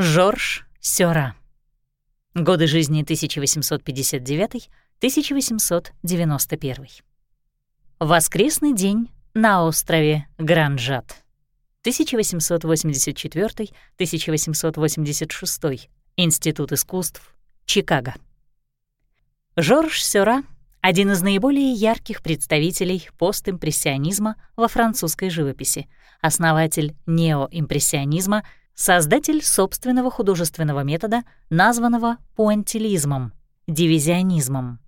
Жорж Сёра. Годы жизни 1859-1891. Воскресный день на острове Гранжат. 1884-1886. Институт искусств. Чикаго. Жорж Сёра — один из наиболее ярких представителей постимпрессионизма во французской живописи, основатель неоимпрессионизма, создатель собственного художественного метода, названного пуантилизмом, дивизионизмом.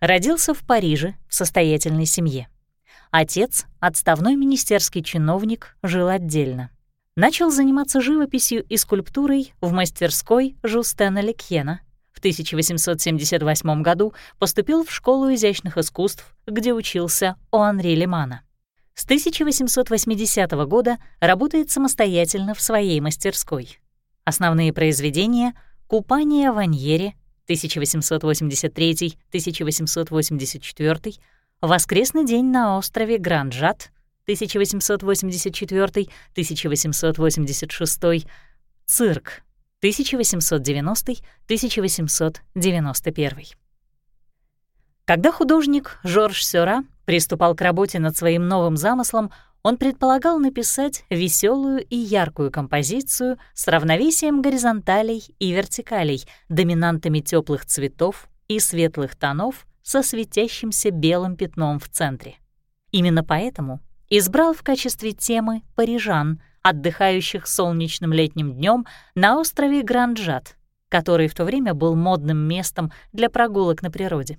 Родился в Париже в состоятельной семье. Отец, отставной министерский чиновник, жил отдельно. Начал заниматься живописью и скульптурой в мастерской Жустена Лекьена. В 1878 году поступил в школу изящных искусств, где учился у Анри Лемана. С 1880 года работает самостоятельно в своей мастерской. Основные произведения «Купание в Аньере» 1883-1884, «Воскресный день на острове Гранджат» 1884-1886, «Цирк» 1890-1891. Когда художник Жорж Сёра приступал к работе над своим новым замыслом, он предполагал написать веселую и яркую композицию с равновесием горизонталей и вертикалей, доминантами теплых цветов и светлых тонов со светящимся белым пятном в центре. Именно поэтому избрал в качестве темы парижан, отдыхающих солнечным летним днем на острове Гранджат, который в то время был модным местом для прогулок на природе.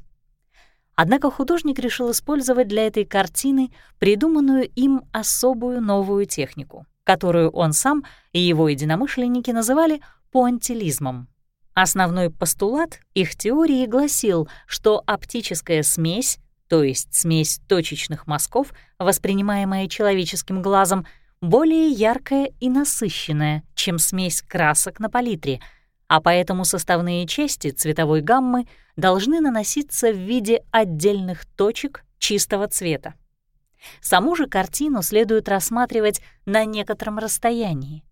Однако художник решил использовать для этой картины придуманную им особую новую технику, которую он сам и его единомышленники называли пуантилизмом. Основной постулат их теории гласил, что оптическая смесь, то есть смесь точечных мазков, воспринимаемая человеческим глазом, более яркая и насыщенная, чем смесь красок на палитре — а поэтому составные части цветовой гаммы должны наноситься в виде отдельных точек чистого цвета. Саму же картину следует рассматривать на некотором расстоянии.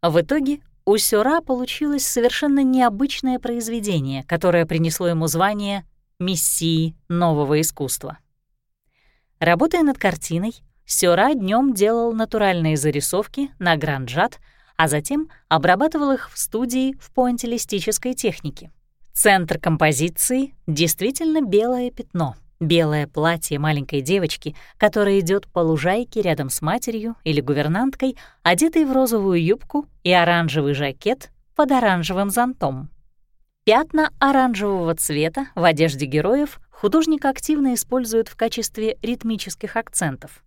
В итоге у Сюра получилось совершенно необычное произведение, которое принесло ему звание «Мессии нового искусства». Работая над картиной, Сюра днем делал натуральные зарисовки на гранджат — а затем обрабатывал их в студии в пуантилистической технике. Центр композиции — действительно белое пятно, белое платье маленькой девочки, которая идет по лужайке рядом с матерью или гувернанткой, одетой в розовую юбку и оранжевый жакет под оранжевым зонтом. Пятна оранжевого цвета в одежде героев художник активно использует в качестве ритмических акцентов.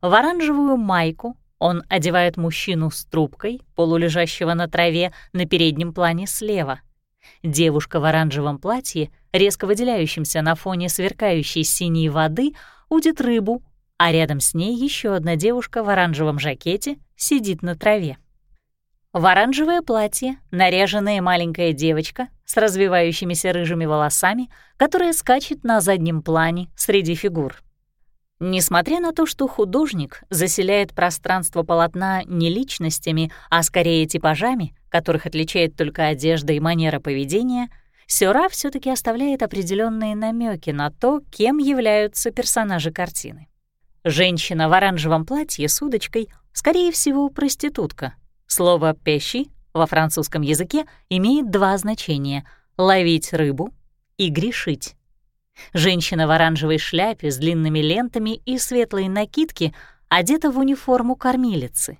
В оранжевую майку он одевает мужчину с трубкой, полулежащего на траве на переднем плане слева. Девушка в оранжевом платье, резко выделяющемся на фоне сверкающей синей воды, удит рыбу, а рядом с ней еще одна девушка в оранжевом жакете сидит на траве. В оранжевое платье наряженная маленькая девочка с развивающимися рыжими волосами, которая скачет на заднем плане среди фигур. Несмотря на то, что художник заселяет пространство полотна не личностями, а скорее типажами, которых отличает только одежда и манера поведения, Сюра все таки оставляет определенные намеки на то, кем являются персонажи картины. Женщина в оранжевом платье с удочкой, скорее всего, проститутка. Слово «пещи» во французском языке имеет два значения — ловить рыбу и грешить. Женщина в оранжевой шляпе с длинными лентами и светлой накидке одета в униформу кормилицы.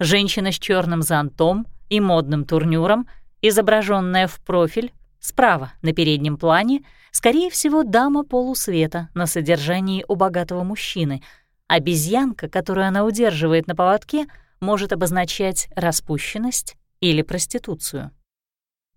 Женщина с черным зонтом и модным турнюром, изображенная в профиль, справа на переднем плане, скорее всего, дама полусвета на содержании у богатого мужчины. Обезьянка, которую она удерживает на поводке, может обозначать распущенность или проституцию.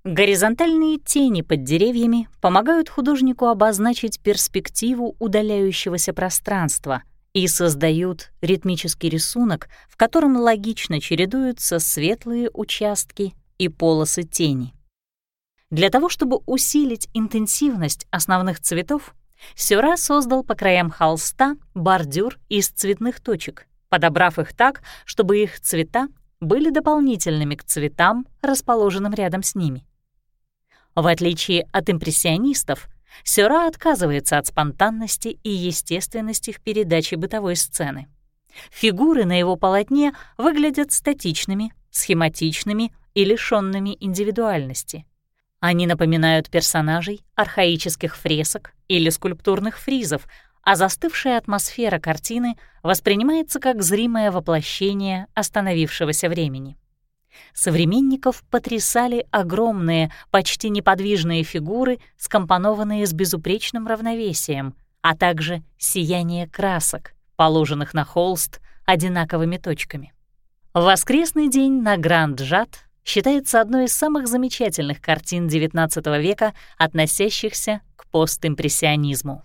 Горизонтальные тени под деревьями помогают художнику обозначить перспективу удаляющегося пространства и создают ритмический рисунок, в котором логично чередуются светлые участки и полосы тени. Для того, чтобы усилить интенсивность основных цветов, Сюра создал по краям холста бордюр из цветных точек, подобрав их так, чтобы их цвета были дополнительными к цветам, расположенным рядом с ними. В отличие от импрессионистов, Сёра отказывается от спонтанности и естественности в передаче бытовой сцены. Фигуры на его полотне выглядят статичными, схематичными и лишёнными индивидуальности. Они напоминают персонажей архаических фресок или скульптурных фризов, а застывшая атмосфера картины воспринимается как зримое воплощение остановившегося времени. Современников потрясали огромные, почти неподвижные фигуры, скомпонованные с безупречным равновесием, а также сияние красок, положенных на холст одинаковыми точками. «Воскресный день на Гранд-Жат» считается одной из самых замечательных картин XIX века, относящихся к постимпрессионизму.